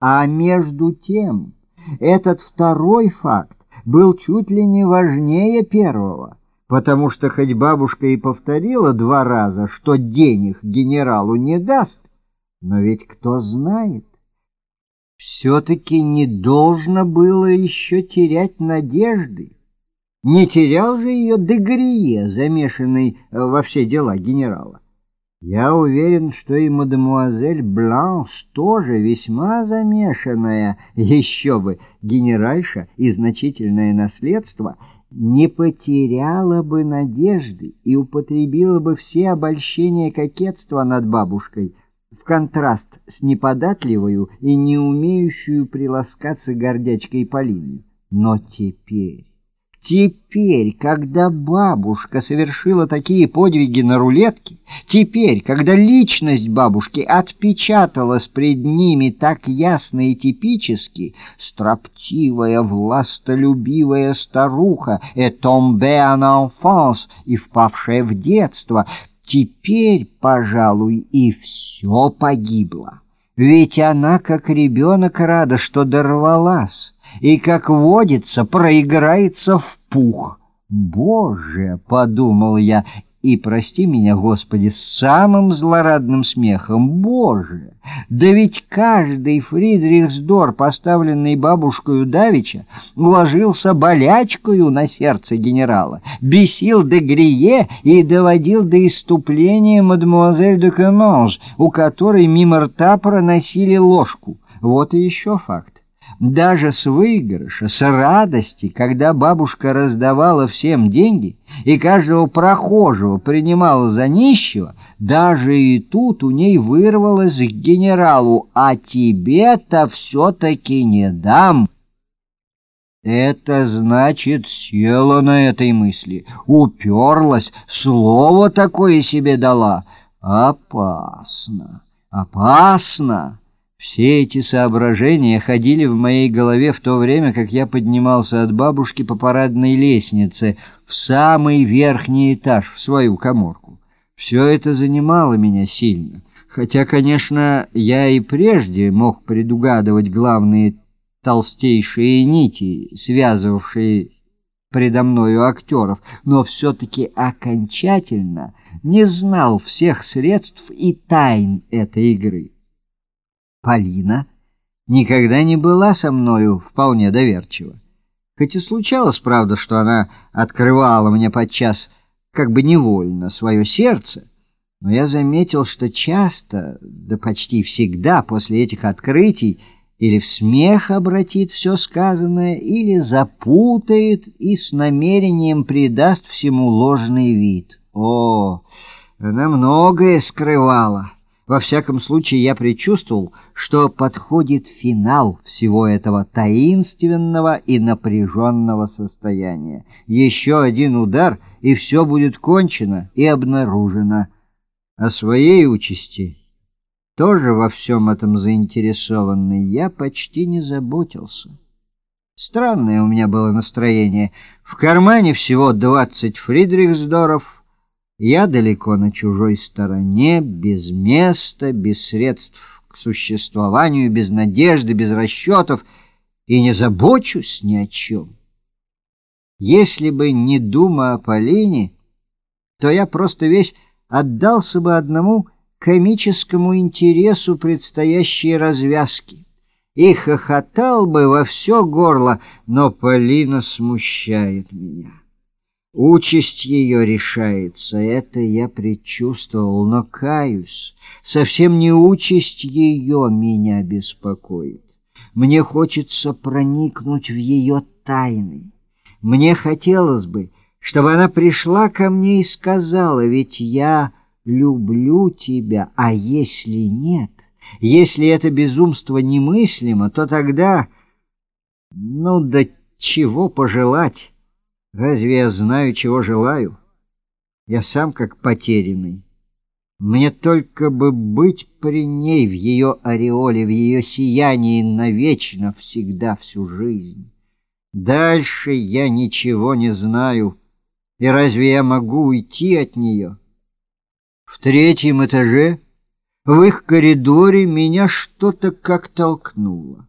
А между тем, этот второй факт был чуть ли не важнее первого, потому что хоть бабушка и повторила два раза, что денег генералу не даст, но ведь кто знает, все-таки не должно было еще терять надежды. Не терял же ее Дегрие, замешанный во все дела генерала. Я уверен, что и мадемуазель Бланш тоже весьма замешанная, еще бы, генеральша и значительное наследство, не потеряла бы надежды и употребила бы все обольщения кокетства над бабушкой в контраст с неподатливою и не умеющую приласкаться гордячкой Полиной. Но теперь... Теперь, когда бабушка совершила такие подвиги на рулетке, теперь, когда личность бабушки отпечаталась пред ними так ясно и типически, строптивая, властолюбивая старуха, «этомбе enfance» и впавшая в детство, теперь, пожалуй, и все погибло. Ведь она, как ребенок, рада, что дорвалась и, как водится, проиграется в пух. «Боже!» — подумал я, и, прости меня, Господи, с самым злорадным смехом, «Боже! Да ведь каждый Фридрихсдор, поставленный бабушкою Давича, ложился болячкою на сердце генерала, бесил де Грие и доводил до иступления мадемуазель де Кеменж, у которой мимо рта проносили ложку. Вот и еще факт даже с выигрыша, с радости, когда бабушка раздавала всем деньги и каждого прохожего принимала за нищего, даже и тут у ней вырвалось к генералу «А тебе-то все-таки не дам». Это значит, села на этой мысли, уперлась, слово такое себе дала. Опасно, опасно. Все эти соображения ходили в моей голове в то время, как я поднимался от бабушки по парадной лестнице в самый верхний этаж, в свою коморку. Все это занимало меня сильно, хотя, конечно, я и прежде мог предугадывать главные толстейшие нити, связывавшие предо мною актеров, но все-таки окончательно не знал всех средств и тайн этой игры. Полина никогда не была со мною вполне доверчива. Хоть и случалось, правда, что она открывала мне подчас как бы невольно свое сердце, но я заметил, что часто, да почти всегда после этих открытий или в смех обратит все сказанное, или запутает и с намерением придаст всему ложный вид. О, она многое скрывала. Во всяком случае, я предчувствовал, что подходит финал всего этого таинственного и напряженного состояния. Еще один удар, и все будет кончено и обнаружено. О своей участи, тоже во всем этом заинтересованный, я почти не заботился. Странное у меня было настроение. В кармане всего двадцать фридрихсдоров — я далеко на чужой стороне, без места, без средств к существованию, без надежды, без расчетов, и не забочусь ни о чем. Если бы не дума о Полине, то я просто весь отдался бы одному комическому интересу предстоящей развязки и хохотал бы во все горло, но Полина смущает меня. Участь ее решается, это я предчувствовал, но каюсь, совсем не участь ее меня беспокоит. Мне хочется проникнуть в ее тайны. Мне хотелось бы, чтобы она пришла ко мне и сказала, ведь я люблю тебя, а если нет, если это безумство немыслимо, то тогда, ну да чего пожелать? Разве я знаю, чего желаю? Я сам как потерянный. Мне только бы быть при ней в ее ореоле, в ее сиянии навечно, всегда, всю жизнь. Дальше я ничего не знаю, и разве я могу уйти от нее? В третьем этаже В их коридоре меня что-то как толкнуло.